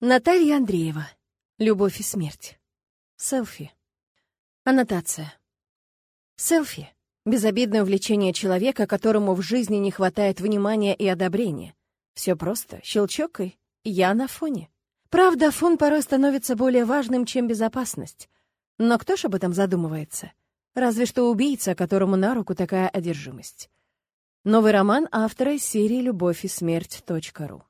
Наталья Андреева. Любовь и смерть. Селфи. Аннотация. Селфи — безобидное увлечение человека, которому в жизни не хватает внимания и одобрения. Все просто, щелчок и «я на фоне». Правда, фон порой становится более важным, чем безопасность. Но кто ж об этом задумывается? Разве что убийца, которому на руку такая одержимость. Новый роман автора из серии «Любовь и смерть.ру».